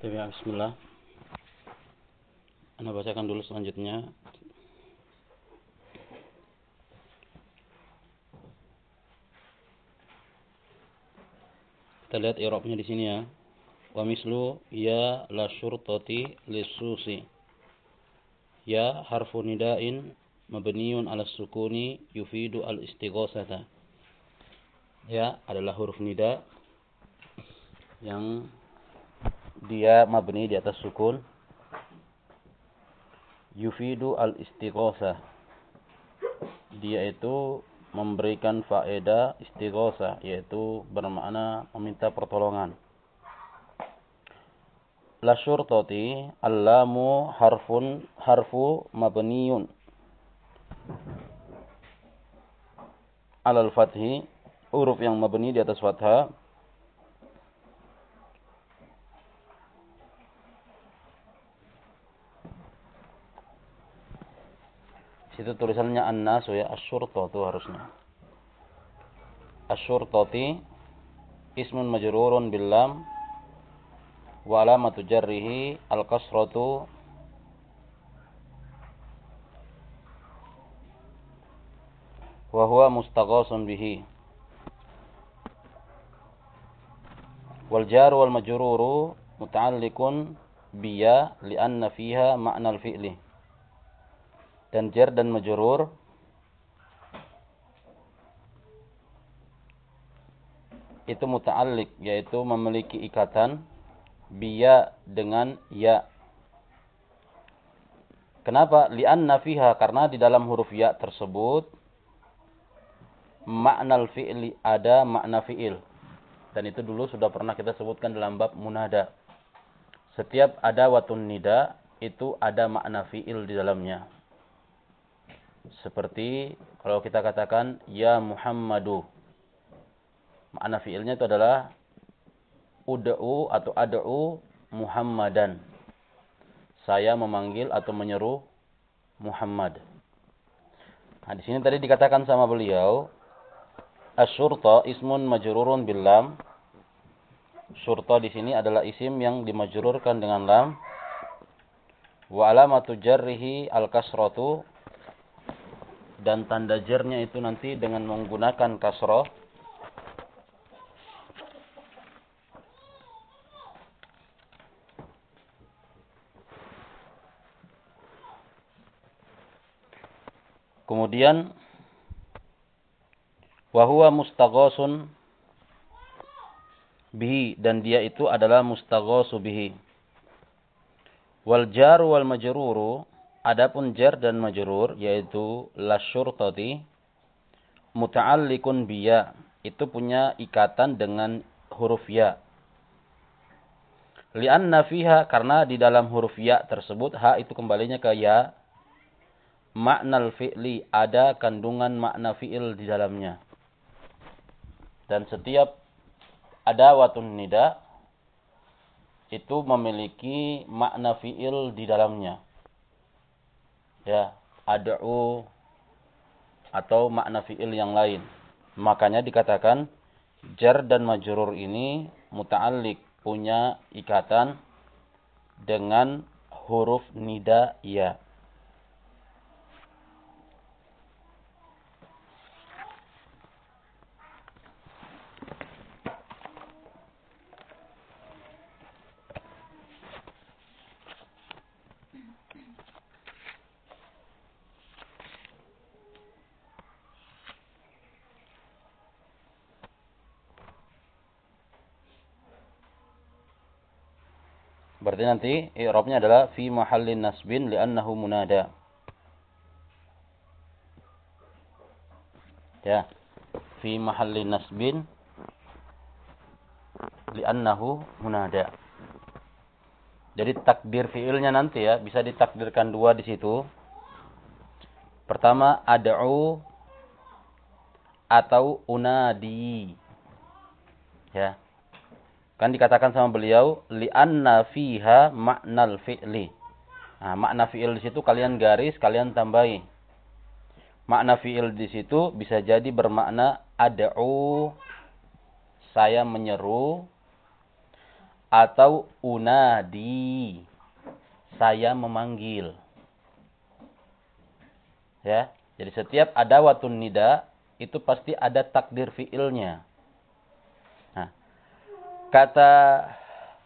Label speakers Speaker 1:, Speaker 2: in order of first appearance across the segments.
Speaker 1: Ya, bismillah. Anda bacakan dulu selanjutnya. Kita lihat i'rabnya di sini ya. Wa mislu ya la syurtati lisusi. Ya harfu nida'in mabniun ala sukuni yufidu al istighosata. Ya adalah huruf nida yang dia mabni di atas sukun. Yufidu al istighosah dia itu memberikan faedah istighosah yaitu bermakna meminta pertolongan. La syurtati allamu harfun harfu mabniyun. Alal fathi huruf yang mabni di atas fathah Situ tulisannya an-nasu ya, asyurta itu harusnya. Asyurtati ismun majrurun bil lam wa alamatu jarrihi al-kasratu wa huwa mustaghasun bihi. Wal jar wal majruru muta'alliqun biya li'anna fiha ma'na al-fi'li dan jar dan majrur itu muta'alliq yaitu memiliki ikatan biya dengan ya. Kenapa? Li'anna fiha karena di dalam huruf ya tersebut makna fi'li ada makna fi'il. Dan itu dulu sudah pernah kita sebutkan dalam bab munada. Setiap ada watun nida itu ada makna fi'il di dalamnya. Seperti kalau kita katakan ya Muhammadu. Makna fiilnya itu adalah ud'u atau ad'u Muhammadan. Saya memanggil atau menyeru Muhammad. Nah, di sini tadi dikatakan sama beliau asyurta ismun majrurun bil lam. Syurta di sini adalah isim yang dimajrurkan dengan lam. Wa alamatu jarrihi al-kasratu dan tanda jernya itu nanti dengan menggunakan kasroh Kemudian wahwa mustaghosun bihi dan dia itu adalah mustaghosu bihi. Wal jaru wal Adapun jar dan majrur yaitu la syurtati muta'alliqun biya itu punya ikatan dengan huruf ya. Lianna fiha karena di dalam huruf ya tersebut ha itu kembalinya ke ya. Makna fi'li ada kandungan makna fi'il di dalamnya. Dan setiap ada watun nida itu memiliki makna fi'il di dalamnya ya ad'u atau makna fi'il yang lain. Makanya dikatakan jar dan majrur ini muta'alliq punya ikatan dengan huruf nida ya. Berarti nanti i'rabnya adalah fi mahallin nasbin li'annahu munada. Ya. Fi mahallin nasbin li'annahu munada. Jadi takdir fiilnya nanti ya bisa ditakdirkan dua di situ. Pertama ad'u atau unadi. Ya. Kan dikatakan sama beliau li'anna fiha maknal fi'li. Nah, makna fi'il di situ kalian garis, kalian tambahi. Makna fi'il di situ bisa jadi bermakna ad'u saya menyeru atau unadi. Saya memanggil. Ya. Jadi setiap ada watun nida itu pasti ada takdir fiilnya. Kata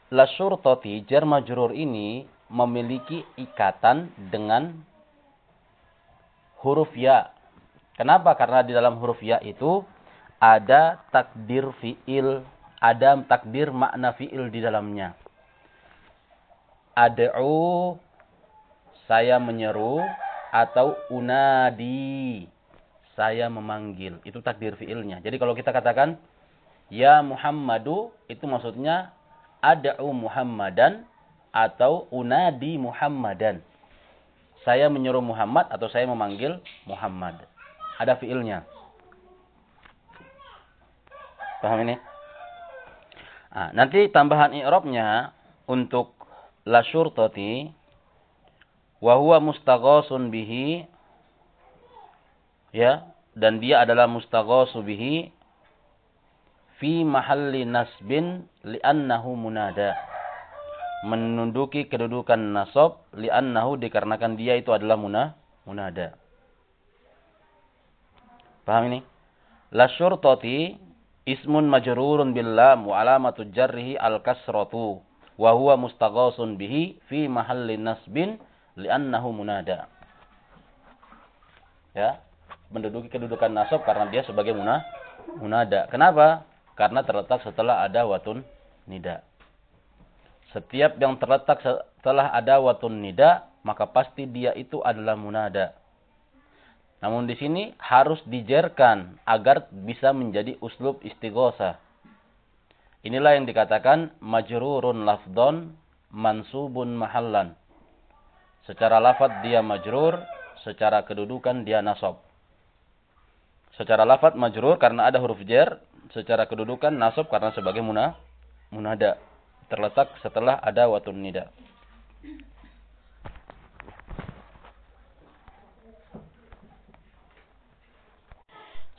Speaker 1: la syurtati jar majrur ini memiliki ikatan dengan huruf ya. Kenapa? Karena di dalam huruf ya itu ada takdir fiil, ada takdir makna fiil di dalamnya. Ad'u saya menyeru atau unadi saya memanggil itu takdir fiilnya jadi kalau kita katakan ya Muhammadu itu maksudnya ad'u Muhammadan atau unadi Muhammadan. Saya menyuruh Muhammad atau saya memanggil Muhammad. Ada fiilnya. Paham ini? Nah, nanti tambahan i'rabnya untuk la syurtati wa huwa mustaghasun bihi ya dan dia adalah mustaghasu bihi fi mahalli nasbin li'annahu munada menunduki kedudukan nasab li'annahu dikarenakan dia itu adalah munah munada paham ini la syurtati ismun majrurun bil lam wa alamatu jarrihi al kasratu wa huwa mustaghasun bihi fi mahalli nasbin li'annahu munada. Ya, menduduki kedudukan nasab karena dia sebagai munah munada. Kenapa? Karena terletak setelah ada watun nida. Setiap yang terletak setelah ada watun nida, maka pasti dia itu adalah munada. Namun di sini harus dijerkan agar bisa menjadi uslub istighosa. Inilah yang dikatakan majrurun lafdon mansubun mahallan. Secara lafad dia majrur, secara kedudukan dia nasab. Secara lafad majrur karena ada huruf jar, secara kedudukan nasab karena sebagai munah, munada. Terletak setelah ada watun nida.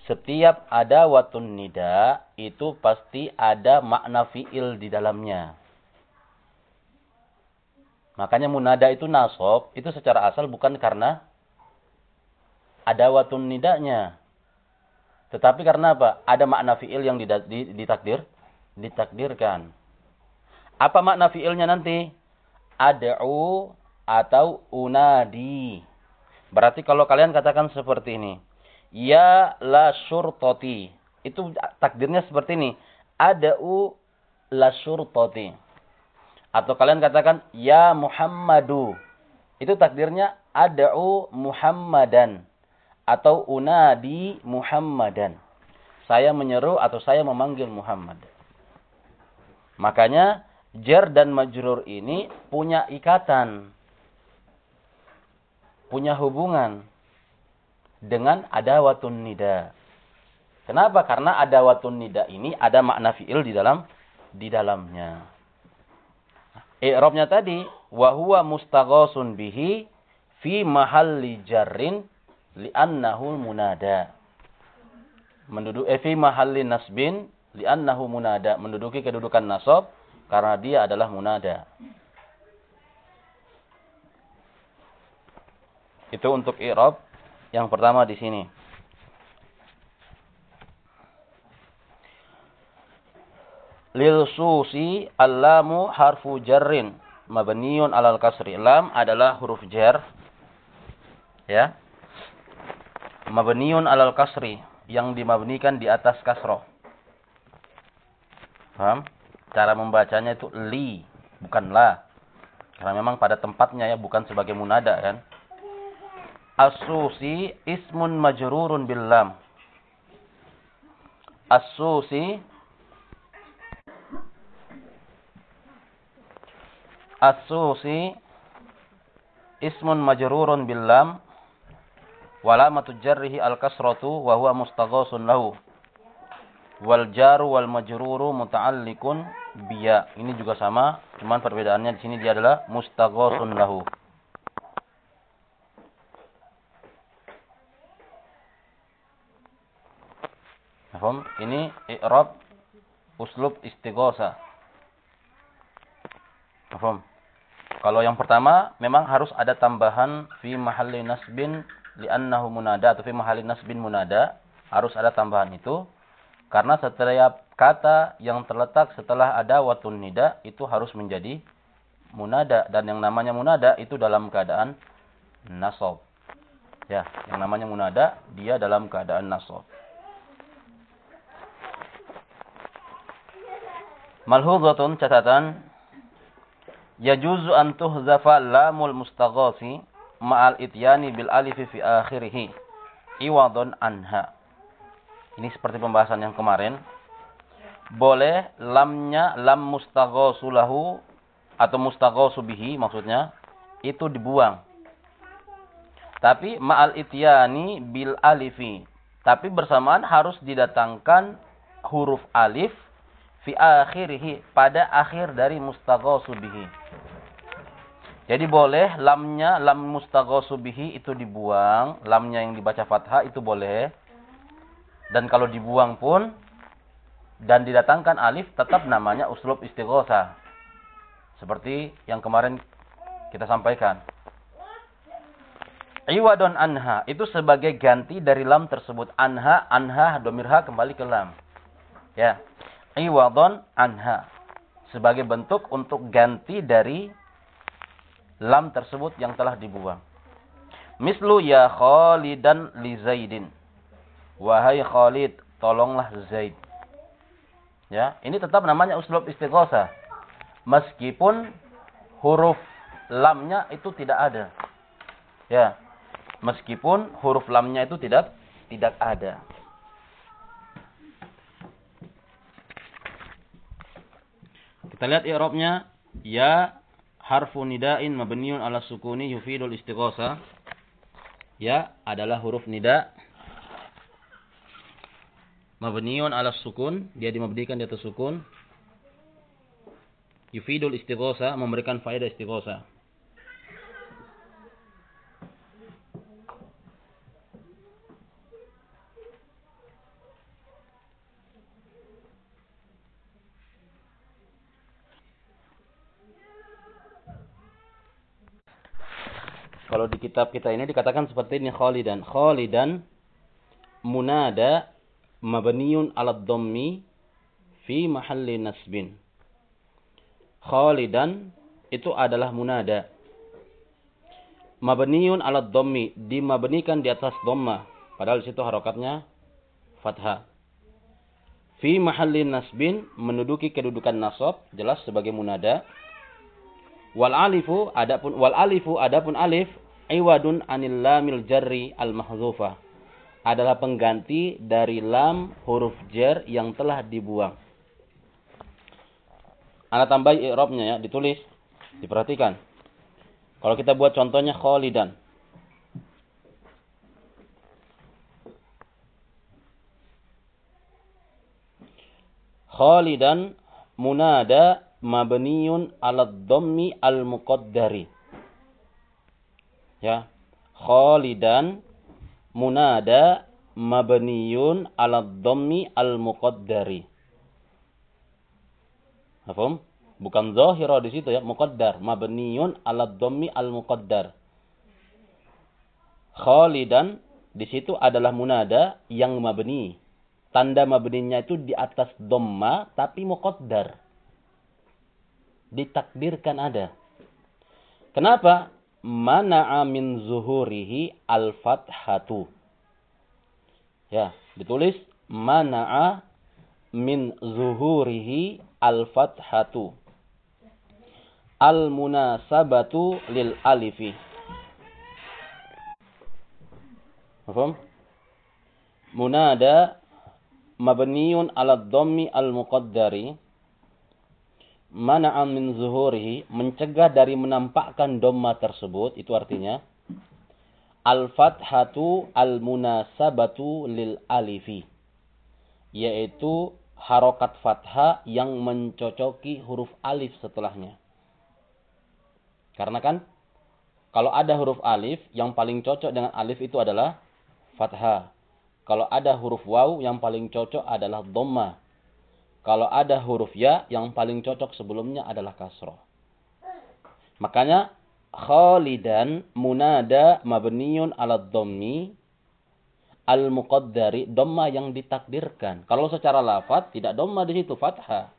Speaker 1: Setiap ada watun nida itu pasti ada makna fiil di dalamnya. Makanya munada itu nasob, itu secara asal bukan karena ada watun nidanya. Tetapi karena apa? Ada makna fi'il yang ditakdir, ditakdirkan. Apa makna fi'ilnya nanti? Ad'u atau unadi. Berarti kalau kalian katakan seperti ini. Ya la syurtoti. Itu takdirnya seperti ini. Ad'u la syurtoti. Atau kalian katakan ya Muhammadu. Itu takdirnya ad'u Muhammadan atau unadi Muhammadan. Saya menyeru atau saya memanggil Muhammad. Makanya jar dan majrur ini punya ikatan. Punya hubungan dengan ada watun nida. Kenapa? Karena ada watun nida ini ada makna fi'il di dalam di dalamnya i'rabnya tadi wa huwa mustaghasun bihi fi mahalli jarrin li'annahu munada. Menduduk eh, fi mahalli nasbin li'annahu munada, menduduki kedudukan nasab karena dia adalah munada. Itu untuk i'rab yang pertama di sini. lil susi allamu harfu jarrin mabniun alal kasri. Lam adalah huruf jar. Ya. Mabniun alal kasri yang dimabnikan di atas kasroh. Paham? Cara membacanya itu li, bukan la. Karena memang pada tempatnya ya bukan sebagai munada kan. As-susi ismun majrurun bil lam. As-susi As-susi ismun majrurun bil lam walamatu jarrihi al-kasratu wa huwa mustaghasun lahu. Wal jaru wal majruru muta'alliqun biya. Ini juga sama, cuman perbedaannya di sini dia adalah mustaghasun lahu. Paham? Ini i'rab uslub istighosa. Paham? Kalau yang pertama memang harus ada tambahan fi mahalli nasbin li'annahu munada atau fi mahalli nasbin munada, harus ada tambahan itu karena setiap kata yang terletak setelah ada watun nida itu harus menjadi munada dan yang namanya munada itu dalam keadaan nasab. Ya, yang namanya munada dia dalam keadaan nasab. Malhuzatun catatan yajuzu an tuhzafa lamul mustaghasi ma'al ityani bil alif fi akhirih iwadun anha. Ini seperti pembahasan yang kemarin. Boleh lamnya lam mustaghasu lahu atau mustaghasu bihi maksudnya itu dibuang. Tapi ma'al ityani bil alifi. Tapi bersamaan harus didatangkan huruf alif fi akhirih pada akhir dari mustaghasu bihi. Jadi boleh lamnya lam mustaghasu bihi itu dibuang, lamnya yang dibaca fathah itu boleh. Dan kalau dibuang pun dan didatangkan alif tetap namanya uslub istighosa. Seperti yang kemarin kita sampaikan. Iwadon anha itu sebagai ganti dari lam tersebut. Anha, anha, domirha kembali ke lam. Ya. Iwadon anha. Sebagai bentuk untuk ganti dari lam tersebut yang telah dibuang. Mislu ya Khalidan li Zaidin. Wahai Khalid, tolonglah Zaid. Ya, ini tetap namanya uslub istighosa. Meskipun huruf lamnya itu tidak ada. Ya. Meskipun huruf lamnya itu tidak tidak ada. Kita lihat i'rabnya ya harfu nida'in mabniun ala sukuni yufidul istighosa. Ya adalah huruf nida mabniun ala sukun, dia dimabdikan di atas sukun. Yufidul istighosa memberikan faedah istighosa. Kalau di kitab kita ini dikatakan seperti ini khalidan. Khalidan munada mabniun ala dhammi fi mahalli nasbin. Khalidan itu adalah munada. Mabniun ala dhammi dimabnikan di atas dhamma. Padahal situ harokatnya fathah. Fi mahalli nasbin menduduki kedudukan nasab jelas sebagai munada Wal alifu adapun wal alifu adapun alif iwadun anil lamil jarri al mahzufa adalah pengganti dari lam huruf jar yang telah dibuang. Anda tambah i'rabnya ya, ditulis, diperhatikan. Kalau kita buat contohnya khalidan. Khalidan munada mabniun ala dhammi al muqaddari. Ya. Khalidan munada mabniun ala dhammi al muqaddari. Paham? Bukan zahira di situ ya, muqaddar, mabniun ala dhammi al muqaddar. Khalidan di situ adalah munada yang mabni. Tanda mabninya itu di atas dhamma tapi muqaddar ditakdirkan ada. Kenapa? Mana'a min zuhurihi al-fathatu. Ya, ditulis mana'a min zuhurihi al-fathatu. Al-munasabatu lil alifi. Paham? Munada mabniun ala dhammi al-muqaddari mana'an min zuhurihi, mencegah dari menampakkan domma tersebut, itu artinya al-fathatu al-munasabatu lil alifi. Yaitu harokat fathah yang mencocoki huruf alif setelahnya. Karena kan kalau ada huruf alif yang paling cocok dengan alif itu adalah fathah. Kalau ada huruf waw yang paling cocok adalah dhamma. Kalau ada huruf ya, yang paling cocok sebelumnya adalah kasroh. Makanya khalidan munada mabniun ala dhammi al muqaddari dhamma yang ditakdirkan. Kalau secara lafaz tidak dhamma di situ fathah.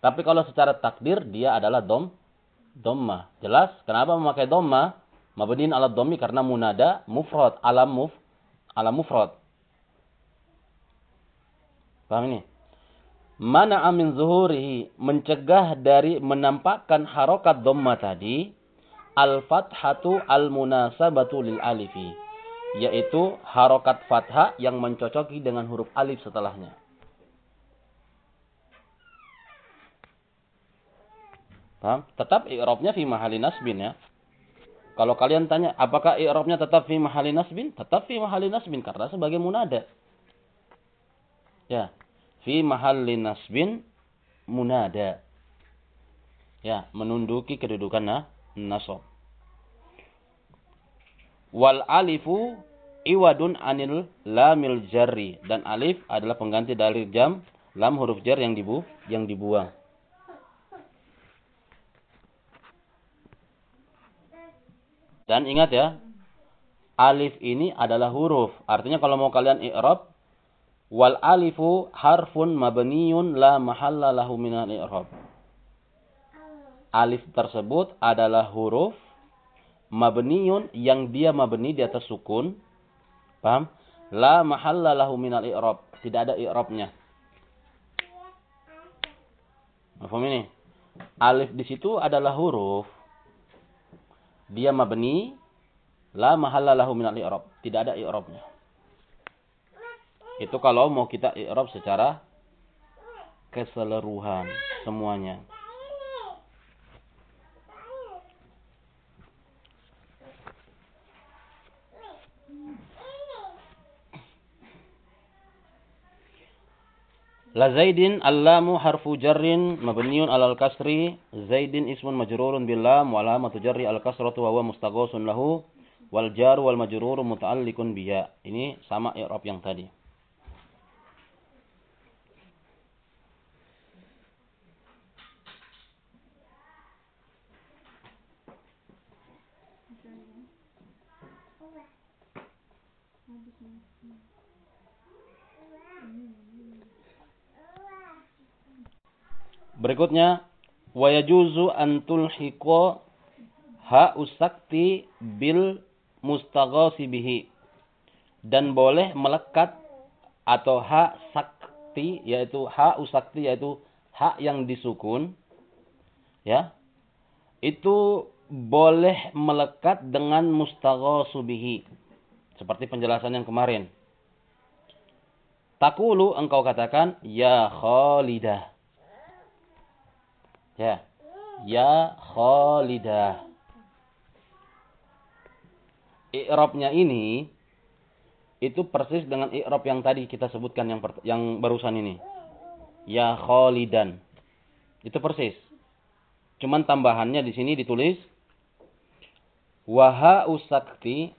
Speaker 1: Tapi kalau secara takdir dia adalah dom dhamma. Jelas? Kenapa memakai dhamma? Mabniun ala dhammi karena munada mufrad alam muf alam mufrad. Paham ini? Mana amin zuhurihi mencegah dari menampakkan harokat dhamma tadi al-fathatu al-munasabatu lil alifi yaitu harokat fathah yang mencocoki dengan huruf alif setelahnya. Paham? Tetap i'rabnya fi mahali nasbin ya. Kalau kalian tanya, apakah i'rabnya tetap fi mahali nasbin? Tetap fi mahali nasbin karena sebagai munada. Ya, fi mahali nasbin munada. Ya, menunduki kedudukan nah, nasab. Wal alifu iwadun anil lamil jarri dan alif adalah pengganti dari jam lam huruf jar yang dibu yang dibuang. Dan ingat ya, alif ini adalah huruf. Artinya kalau mau kalian i'rab, wal alifu harfun mabniun la mahalla lahu minal i'rab. Alif tersebut adalah huruf mabniun yang dia mabni di atas sukun. Paham? La mahalla lahu minal i'rab. Tidak ada i'rabnya. Paham ini? Alif di situ adalah huruf dia mabni la mahalla lahu minal i'rab. Tidak ada i'rabnya. Itu kalau mau kita i'rab secara keseluruhan semuanya. La Zaidin allamu harfu jarrin mabniun alal kasri. Zaidin ismun majrurun bil lam wa alamatu jarri al kasratu wa huwa mustaghasun lahu wal jar wal majrur muta'alliqun biha. Ini sama i'rab yang tadi. Berikutnya wa yajuzu an tulhiqa ha usakti bil mustaghasi bihi. Dan boleh melekat atau ha sakti yaitu ha usakti yaitu ha yang disukun ya. Itu boleh melekat dengan mustaghasu bihi. Seperti penjelasan yang kemarin. Takulu engkau katakan ya khalidah Ya. Ya Khalidah. I'rabnya ini itu persis dengan i'rab yang tadi kita sebutkan yang yang barusan ini. Ya Khalidan. Itu persis. Cuman tambahannya di sini ditulis waha usakti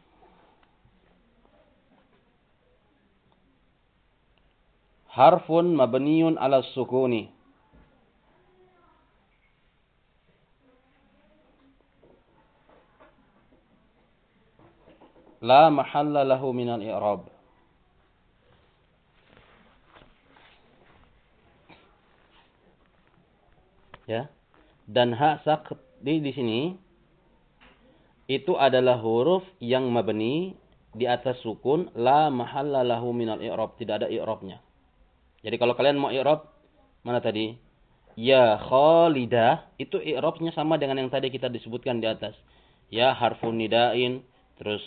Speaker 1: harfun mabniun ala sukuni. La mahalla lahu minal i'rab. Ya. Dan ha sakti di sini itu adalah huruf yang mabni di atas sukun la mahalla lahu minal i'rab, tidak ada i'rabnya. Jadi kalau kalian mau i'rab mana tadi? Ya khalidah itu i'rabnya sama dengan yang tadi kita disebutkan di atas. Ya harfun nidain terus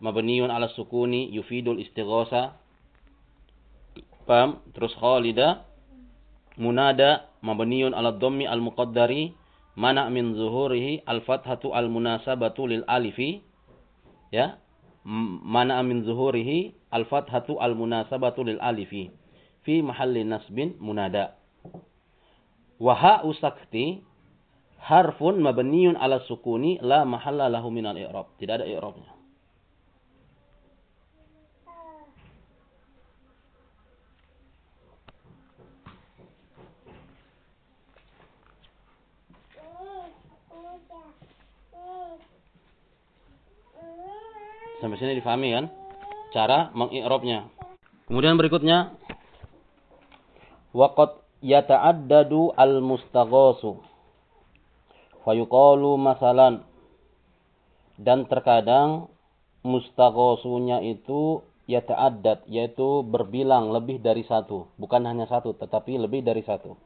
Speaker 1: mabniun ala sukuni yufidul istighosa. Pam terus khalida. Munada mabniun ala dhammi al muqaddari mana min zuhurihi al fathatu al munasabatu lil alifi ya mana min zuhurihi al fathatu al munasabatu lil alifi fi mahalli nasbin munada. Wa ha usakti harfun mabniun ala sukuni la mahalla lahu min al i'rab. Tidak ada i'rabnya Sampai sini difahami kan? Cara mengi'rabnya. Kemudian berikutnya waqad yata'addadu al-mustaghasu. Fayuqalu masalan dan terkadang mustaghasunya itu yata'addad yaitu berbilang lebih dari satu, bukan hanya satu tetapi lebih dari satu.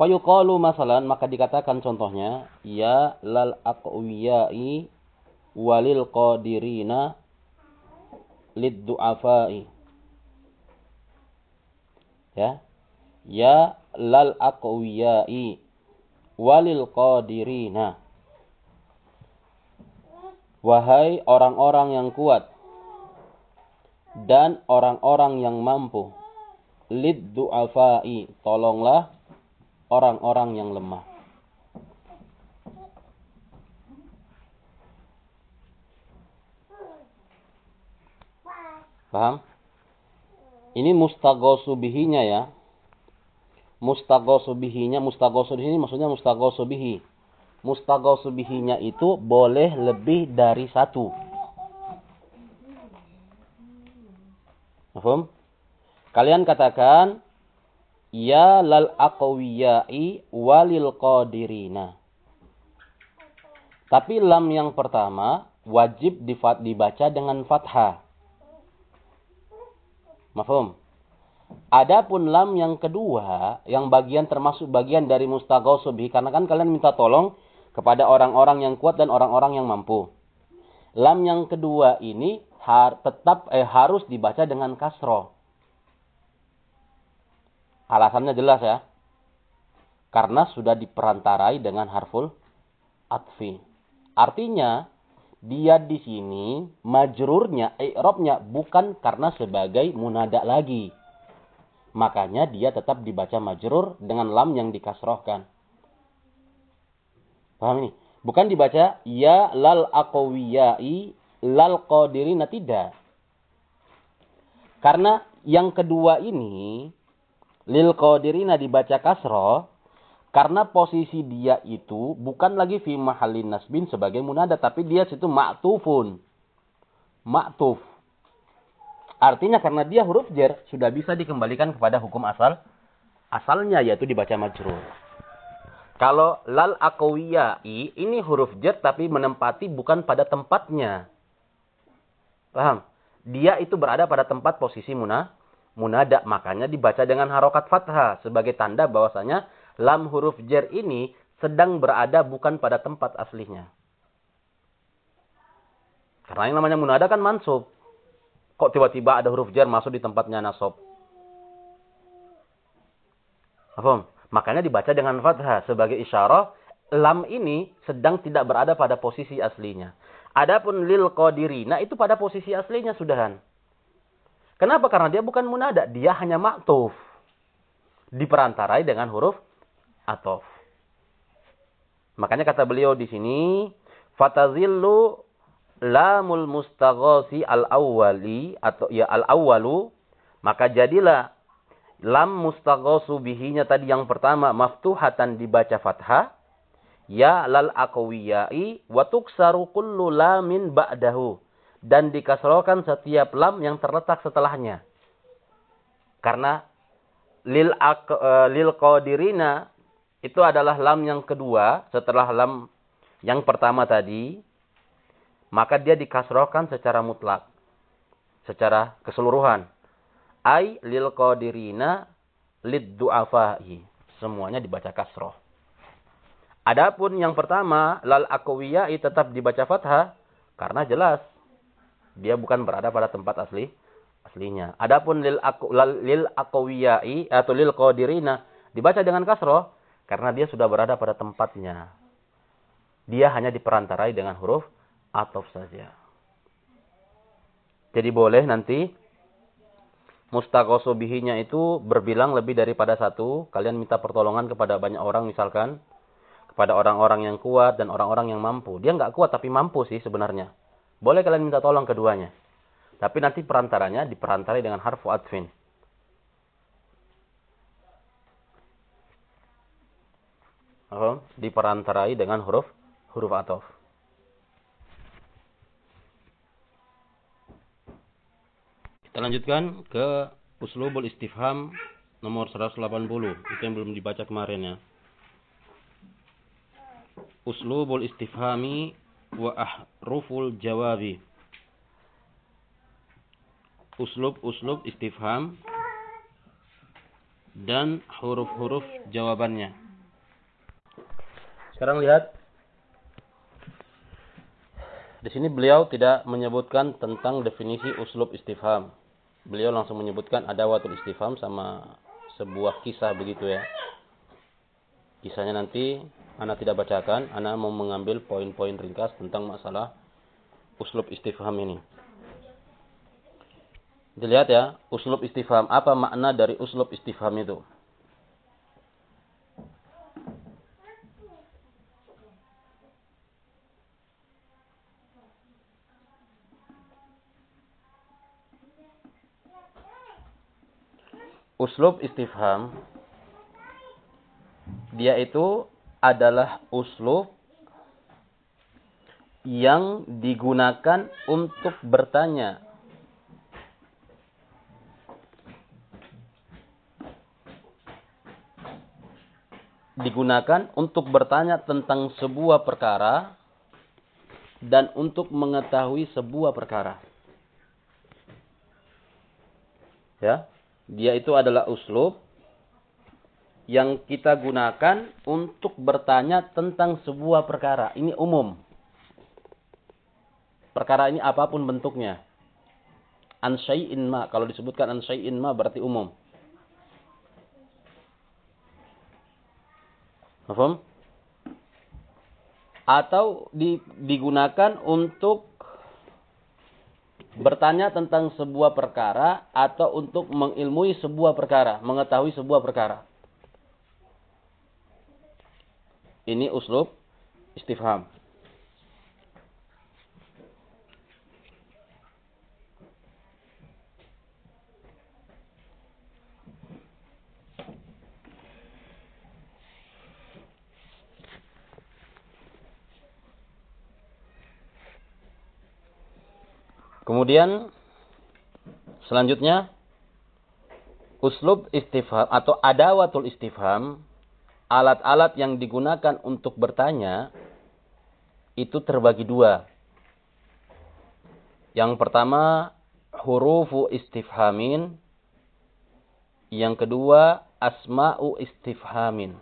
Speaker 1: Fayuqalu masalan maka dikatakan contohnya ya lal aqwiyai walil qadirina lid du'afai. Ya. Ya lal aqwiyai walil qadirina. Wahai orang-orang yang kuat dan orang-orang yang mampu. Lid du'afai. Tolonglah orang-orang yang lemah. Paham? Ini mustagosu bihinya ya. Mustagosu bihinya, mustagosu di sini maksudnya mustagosu bihi. Mustagosu bihinya itu boleh lebih dari satu. Paham? Kalian katakan ya lal aqwiyai walil qadirina. Tapi lam yang pertama wajib dibaca dengan fathah. Mafhum? Adapun lam yang kedua, yang bagian termasuk bagian dari mustaghausu karena kan kalian minta tolong kepada orang-orang yang kuat dan orang-orang yang mampu. Lam yang kedua ini har, tetap eh, harus dibaca dengan kasroh. Alasannya jelas ya. Karena sudah diperantarai dengan harful atfi. Artinya, dia di sini majrurnya, i'rabnya bukan karena sebagai munada lagi. Makanya dia tetap dibaca majrur dengan lam yang dikasrohkan. Paham ini? Bukan dibaca ya lal aqwiyai lal qadirina tidak. Karena yang kedua ini lil qadirina dibaca kasro karena posisi dia itu bukan lagi fi mahallin nasbin sebagai munada tapi dia situ ma'tufun. Ma'tuf. Artinya karena dia huruf jer sudah bisa dikembalikan kepada hukum asal asalnya yaitu dibaca majrur. Kalau lal akawiyai ini huruf jer tapi menempati bukan pada tempatnya. Paham? Dia itu berada pada tempat posisi munah munada. Makanya dibaca dengan harokat fathah sebagai tanda bahwasanya lam huruf jer ini sedang berada bukan pada tempat aslinya. Karena yang namanya munada kan mansub. Kok tiba-tiba ada huruf jer masuk di tempatnya nasob? Apa? Makanya dibaca dengan fathah sebagai isyarah lam ini sedang tidak berada pada posisi aslinya. Adapun lil qadirina itu pada posisi aslinya sudahan. Kenapa? Karena dia bukan munada, dia hanya maktuf. Diperantarai dengan huruf atof. Makanya kata beliau di sini, fatazillu lamul mustaghasi al-awwali atau ya al-awwalu, maka jadilah lam mustaghasu bihinya tadi yang pertama maftuhatan dibaca fathah, ya lal aqwiyai wa tuksaru lamin ba'dahu dan dikasrohkan setiap lam yang terletak setelahnya. Karena lil ak, uh, lil qadirina itu adalah lam yang kedua setelah lam yang pertama tadi, maka dia dikasrohkan secara mutlak, secara keseluruhan. Ai lil qadirina lid du'afai. Semuanya dibaca kasroh. Adapun yang pertama, lal akwiyai tetap dibaca fathah karena jelas dia bukan berada pada tempat asli aslinya. Adapun lil aku, atau lil qadirina dibaca dengan kasroh karena dia sudah berada pada tempatnya. Dia hanya diperantarai dengan huruf atof saja. Jadi boleh nanti mustaqosu bihinya itu berbilang lebih daripada satu. Kalian minta pertolongan kepada banyak orang misalkan. Kepada orang-orang yang kuat dan orang-orang yang mampu. Dia nggak kuat tapi mampu sih sebenarnya. Boleh kalian minta tolong keduanya. Tapi nanti perantaranya diperantarai dengan harfu adfin. Diperantarai dengan huruf huruf atof. Kita lanjutkan ke uslubul istifham nomor 180. Itu yang belum dibaca kemarin ya. Uslubul istifhami wa ahruful jawabi. Uslub-uslub istifham dan huruf-huruf jawabannya. Sekarang lihat di sini beliau tidak menyebutkan tentang definisi uslub istifham. Beliau langsung menyebutkan ada waktu istifham sama sebuah kisah begitu ya. Kisahnya nanti Anda tidak bacakan, Anda mau mengambil poin-poin ringkas tentang masalah uslub istifham ini. Dilihat ya, uslub istifham. Apa makna dari uslub istifham itu? Uslub istifham dia itu adalah uslub yang digunakan untuk bertanya. Digunakan untuk bertanya tentang sebuah perkara dan untuk mengetahui sebuah perkara. Ya. Dia itu adalah uslub yang kita gunakan untuk bertanya tentang sebuah perkara. Ini umum. Perkara ini apa pun bentuknya. Ansyai'in ma. Kalau disebutkan ansyai'in ma berarti umum. Paham? Atau digunakan untuk bertanya tentang sebuah perkara atau untuk mengilmui sebuah perkara, mengetahui sebuah perkara. Ini uslub istifham. Kemudian selanjutnya uslub istifham atau adawatul istifham, alat-alat yang digunakan untuk bertanya itu terbagi dua. Yang pertama hurufu istifhamin, yang kedua asma'u istifhamin.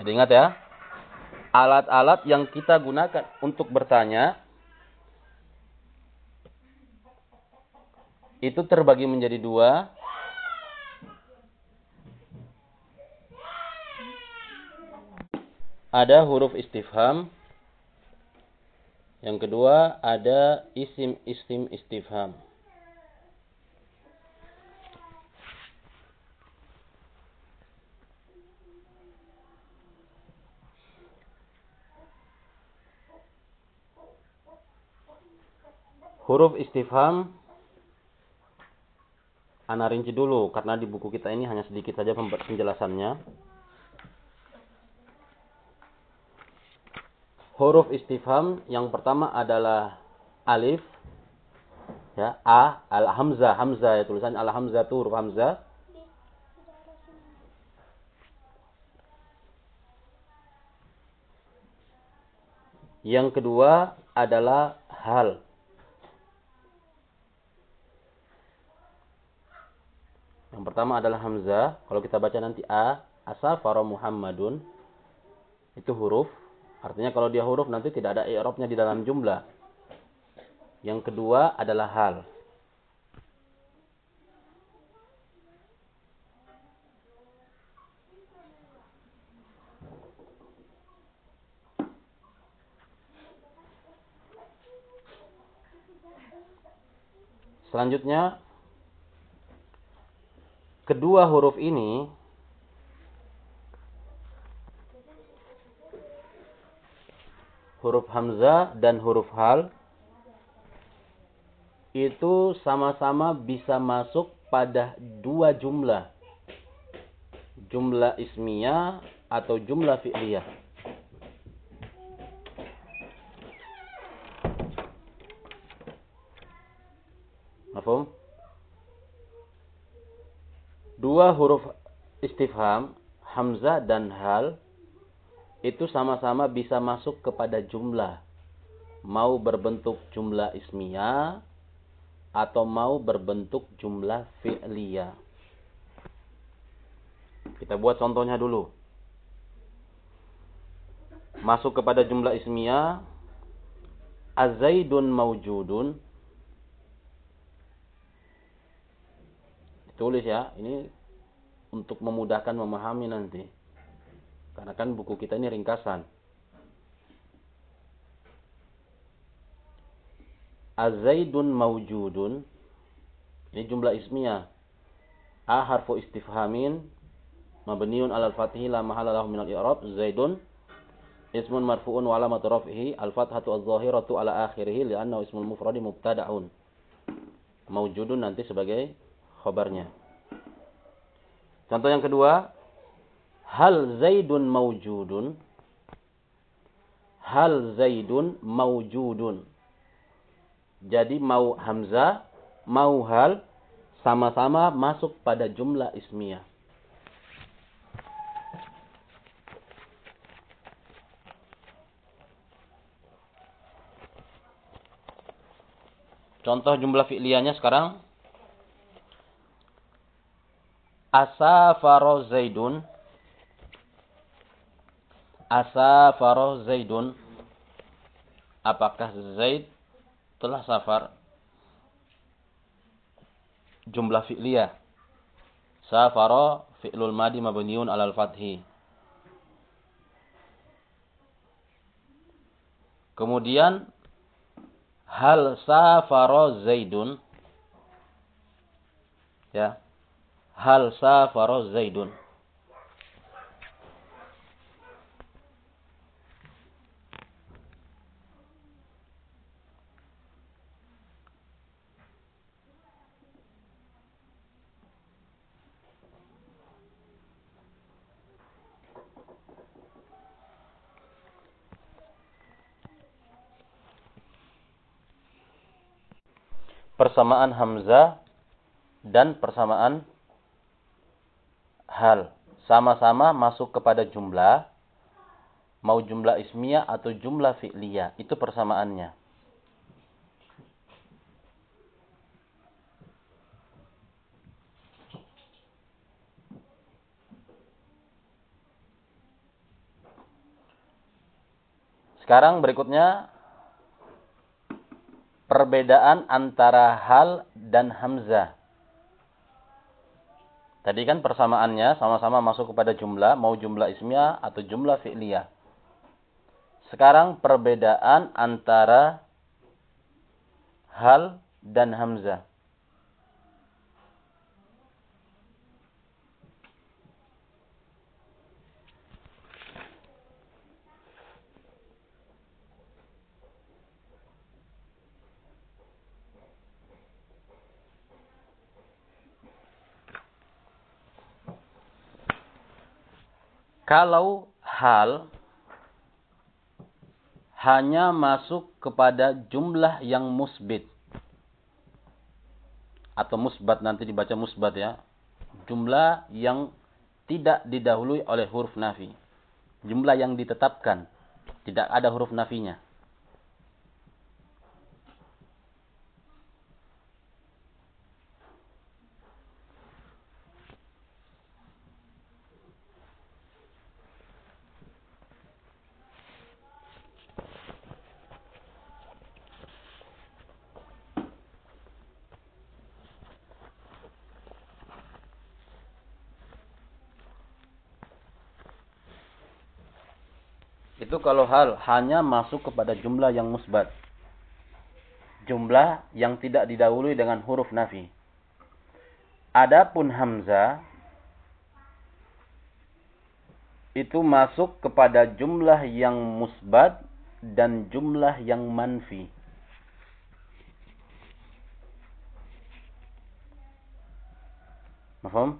Speaker 1: Jadi ingat ya, alat-alat yang kita gunakan untuk bertanya itu terbagi menjadi dua. Ada huruf istifham. Yang kedua ada isim isim istifham. Huruf istifham Ana rinci dulu karena di buku kita ini hanya sedikit saja penjelasannya. Huruf istifham yang pertama adalah alif ya a al hamzah hamzah ya tulisan al hamzah itu huruf hamzah. Yang kedua adalah hal Yang pertama adalah hamzah. Kalau kita baca nanti a, asafara Muhammadun itu huruf. Artinya kalau dia huruf nanti tidak ada i'rabnya di dalam jumlah. Yang kedua adalah hal. Selanjutnya kedua huruf ini huruf hamzah dan huruf hal itu sama-sama bisa masuk pada dua jumlah. Jumlah ismiyah atau jumlah fi'liyah. Mafhum? Dua huruf istifham, hamzah dan hal itu sama-sama bisa masuk kepada jumlah. Mau berbentuk jumlah ismiyah atau mau berbentuk jumlah fi'liyah. Kita buat contohnya dulu. Masuk kepada jumlah ismiyah. Azaidun maujudun. Tulis ya. Ini untuk memudahkan memahami nanti. Karena kan buku kita ini ringkasan. Azaidun maujudun. Ini jumlah ismiyah. A harfu istifhamin. Mabniun alal fatihi la mahala lahu minal i'rab. Zaidun. Ismun marfu'un wa alamatu raf'ihi. Al-fathatu az-zahiratu ala akhirih. Lianna ismul mufradi mubtada'un. Maujudun nanti sebagai khobarnya. Contoh yang kedua, hal Zaidun maujudun? Hal Zaidun maujudun. Jadi mau Hamzah, mau hal, sama-sama masuk pada jumlah ismiyah. Contoh jumlah fi'liyahnya sekarang Asafaro Zaidun. Asafaro Zaidun. Apakah Zaid telah safar? Jumlah fi'liyah. Safaro fi'lul madi mabniun alal fathi. Kemudian hal safaro Zaidun ya hal safara Zaidun. Persamaan Hamzah dan persamaan hal. Sama-sama masuk kepada jumlah mau jumlah ismiyah atau jumlah fi'liyah itu persamaannya. Sekarang berikutnya perbedaan antara hal dan hamzah. Tadi kan persamaannya sama-sama masuk kepada jumlah, mau jumlah ismiyah atau jumlah fi'liyah. Sekarang perbedaan antara hal dan hamzah. Kalau hal hanya masuk kepada jumlah yang musbit atau musbat nanti dibaca musbat ya. Jumlah yang tidak didahului oleh huruf nafi. Jumlah yang ditetapkan, tidak ada huruf nafinya. Itu kalau hal hanya masuk kepada jumlah yang musbat. Jumlah yang tidak didahului dengan huruf nafi. Adapun hamzah itu masuk kepada jumlah yang musbat dan jumlah yang manfi. Mahfum?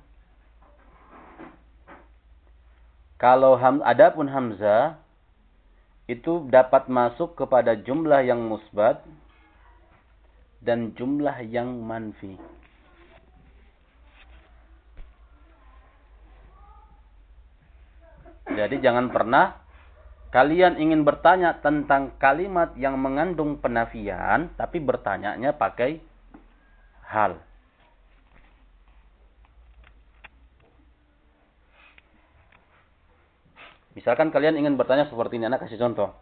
Speaker 1: Kalau ham, adapun hamzah itu dapat masuk kepada jumlah yang musbat dan jumlah yang manfi. Jadi jangan pernah kalian ingin bertanya tentang kalimat yang mengandung penafian, tapi bertanyanya pakai hal. Misalkan kalian ingin bertanya seperti ini, anak kasih contoh.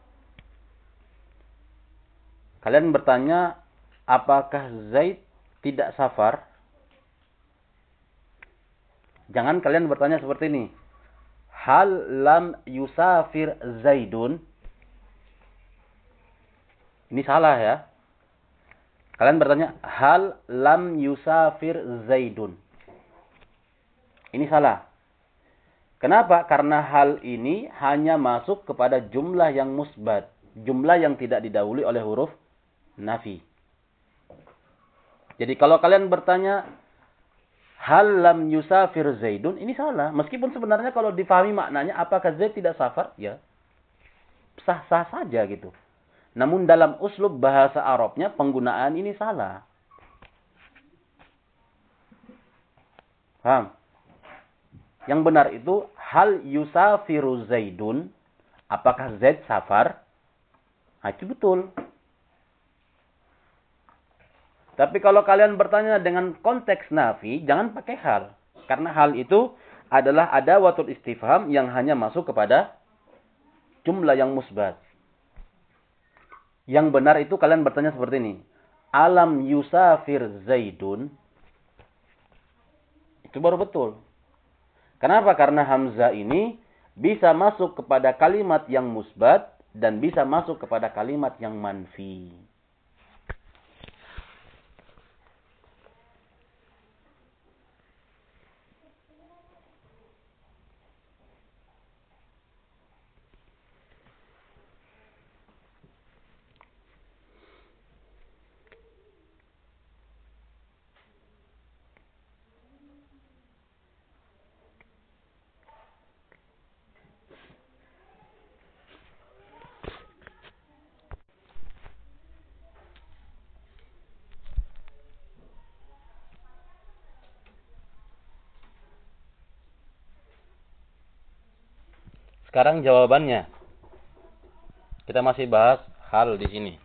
Speaker 1: Kalian bertanya, apakah Zaid tidak safar? Jangan kalian bertanya seperti ini hal lam yusafir Zaidun. Ini salah ya. Kalian bertanya, hal lam yusafir Zaidun. Ini salah. Kenapa? Karena hal ini hanya masuk kepada jumlah yang musbat. Jumlah yang tidak didahului oleh huruf nafi. Jadi kalau kalian bertanya, hal lam yusafir Zaidun ini salah. Meskipun sebenarnya kalau difahami maknanya apakah Zaid tidak safar? Ya. Sah-sah saja gitu. Namun dalam uslub bahasa Arabnya penggunaan ini salah. Paham? Yang benar itu hal yusafiru Zaidun apakah Zaid safar? Nah, itu betul. Tapi kalau kalian bertanya dengan konteks nafi, jangan pakai hal. Karena hal itu adalah ada watul istifham yang hanya masuk kepada jumlah yang musbat. Yang benar itu kalian bertanya seperti ini. Alam yusafir zaidun. Itu baru betul. Kenapa? Karena hamzah ini bisa masuk kepada kalimat yang musbat dan bisa masuk kepada kalimat yang manfi. Sekarang jawabannya. Kita masih bahas hal di sini.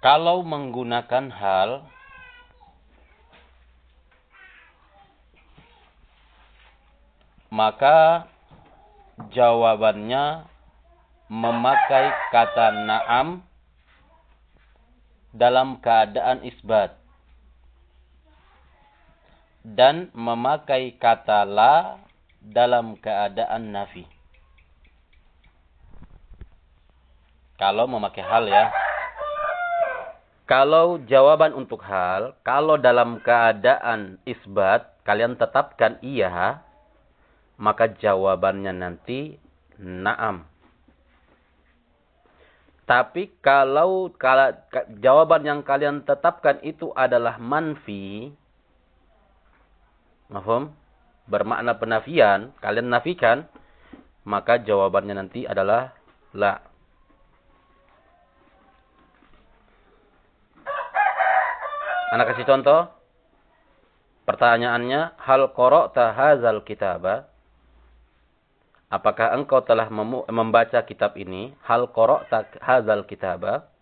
Speaker 1: Kalau menggunakan hal maka jawabannya memakai kata na'am dalam keadaan isbat dan memakai kata la dalam keadaan nafi. Kalau memakai hal ya. Kalau jawaban untuk hal, kalau dalam keadaan isbat kalian tetapkan iya, maka jawabannya nanti na'am. Tapi kalau, kalau jawaban yang kalian tetapkan itu adalah manfi, mahfum, bermakna penafian, kalian nafikan, maka jawabannya nanti adalah la. Anak kasih contoh. Pertanyaannya, hal qara'ta hadzal kitaba? Apakah engkau telah membaca kitab ini? Hal tak hazal kitaba?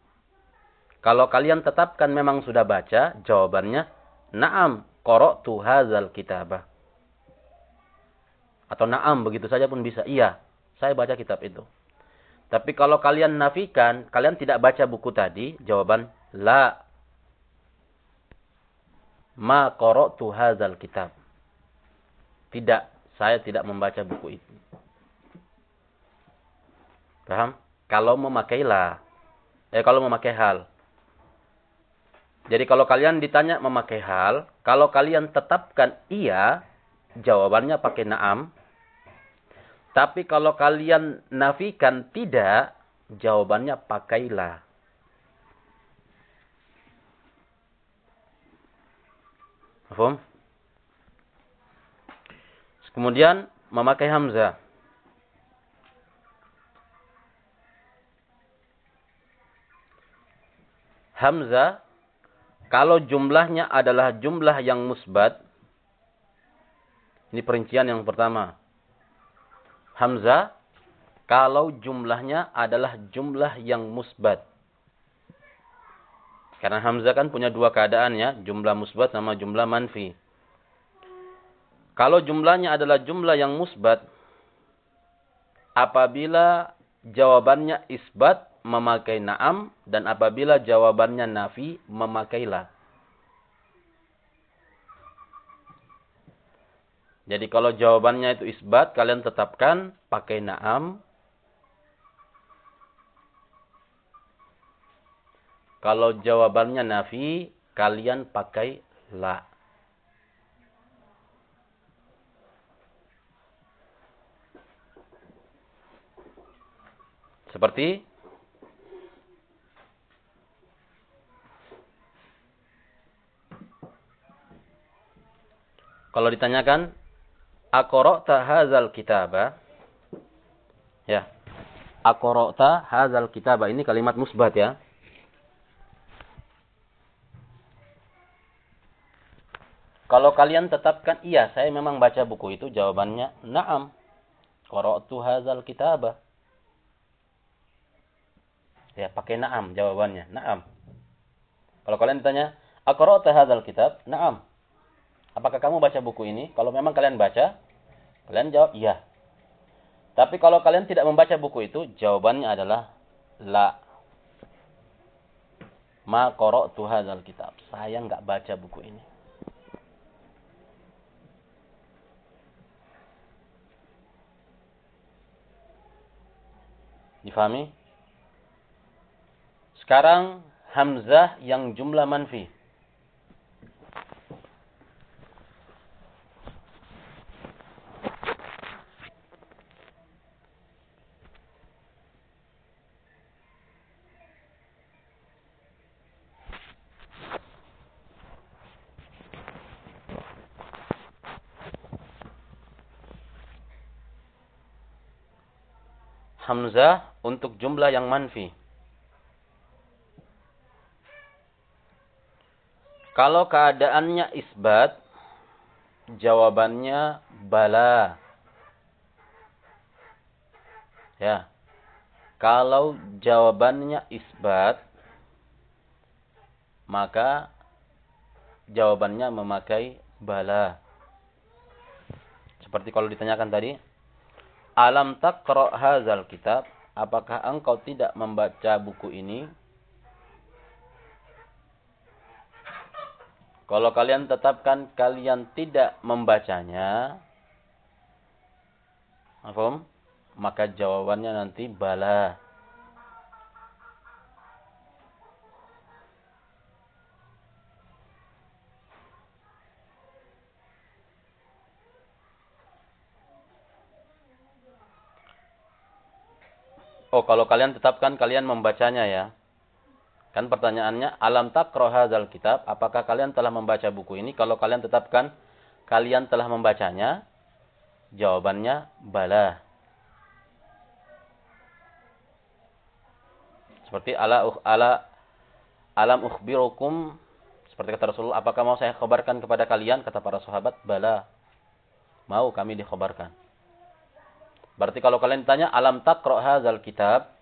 Speaker 1: Kalau kalian tetapkan memang sudah baca, jawabannya na'am tu hazal kitaba. Atau na'am begitu saja pun bisa. Iya, saya baca kitab itu. Tapi kalau kalian nafikan, kalian tidak baca buku tadi, jawaban la. Ma tu hazal kitab. Tidak, saya tidak membaca buku itu. Paham? Kalau memakai la. Eh, kalau memakai hal. Jadi kalau kalian ditanya memakai hal, kalau kalian tetapkan iya, jawabannya pakai na'am. Tapi kalau kalian nafikan tidak, jawabannya pakai la. Kemudian memakai hamzah. Hamzah kalau jumlahnya adalah jumlah yang musbat. Ini perincian yang pertama. Hamzah kalau jumlahnya adalah jumlah yang musbat. Karena Hamzah kan punya dua keadaan ya, jumlah musbat sama jumlah manfi. Kalau jumlahnya adalah jumlah yang musbat, apabila jawabannya isbat memakai na'am dan apabila jawabannya nafi memakai la. Jadi kalau jawabannya itu isbat, kalian tetapkan pakai na'am. Kalau jawabannya nafi, kalian pakai la. Seperti Kalau ditanyakan Akorokta hazal kitaba Ya Akorokta hazal kitaba Ini kalimat musbat ya Kalau kalian tetapkan iya saya memang baca buku itu jawabannya na'am. Qara'tu hazal kitaba. Ya, pakai na'am jawabannya. Na'am. Kalau kalian ditanya, "Aqra'ta hadzal kitab?" Na'am. Apakah kamu baca buku ini? Kalau memang kalian baca, kalian jawab iya. Tapi kalau kalian tidak membaca buku itu, jawabannya adalah la. Ma qara'tu hadzal kitab. Saya enggak baca buku ini. Difahami? Sekarang hamzah yang jumlah manfi. Hamzah untuk jumlah yang manfi. Kalau keadaannya isbat, jawabannya bala. Ya. Kalau jawabannya isbat, maka jawabannya memakai bala. Seperti kalau ditanyakan tadi, Alam taqra hazal kitab? Apakah engkau tidak membaca buku ini? Kalau kalian tetapkan kalian tidak membacanya? Maka jawabannya nanti bala. Oh, kalau kalian tetapkan kalian membacanya ya. Kan pertanyaannya, alam takro hazal kitab, apakah kalian telah membaca buku ini? Kalau kalian tetapkan kalian telah membacanya, jawabannya bala. Seperti ala uh, ala alam ukhbirukum seperti kata Rasulullah, apakah mau saya khabarkan kepada kalian? Kata para sahabat, bala. Mau kami dikhabarkan. Berarti kalau kalian tanya alam takro hazal kitab,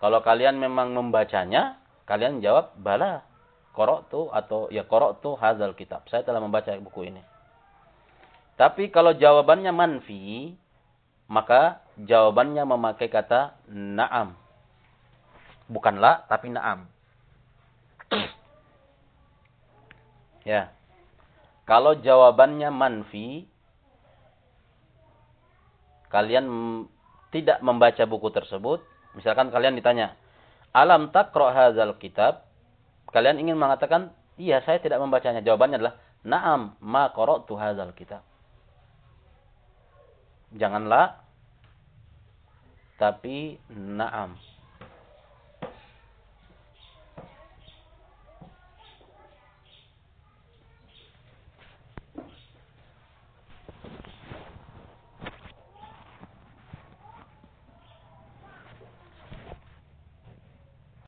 Speaker 1: kalau kalian memang membacanya, kalian jawab bala. Korok tu atau ya korok tu hazal kitab. Saya telah membaca buku ini. Tapi kalau jawabannya manfi, maka jawabannya memakai kata na'am. Bukan la, tapi na'am. ya. Kalau jawabannya manfi, kalian tidak membaca buku tersebut, misalkan kalian ditanya, "Alam takra hadzal kitab?" Kalian ingin mengatakan, "Iya, saya tidak membacanya." Jawabannya adalah, "Na'am, ma qara'tu hadzal kitab." Janganlah tapi na'am.